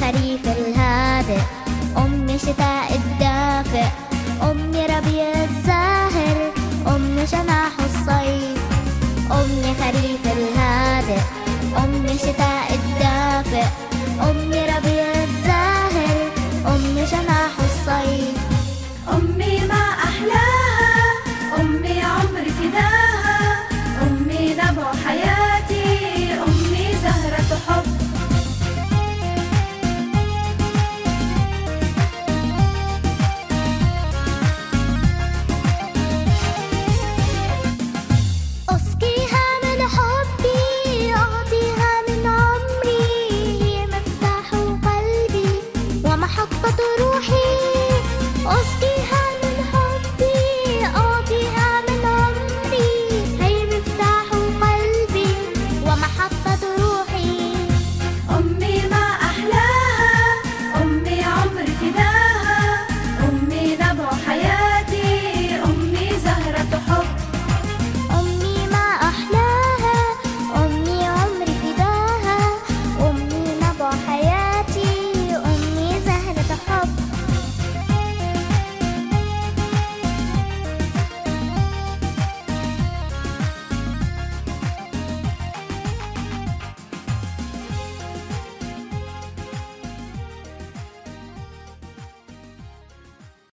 خريف الهادئ. أمي شتاء الدافئ. أمي ربيع الزاهر. أمي جناح الصيف. أمي خريف الهادئ. أمي شتاء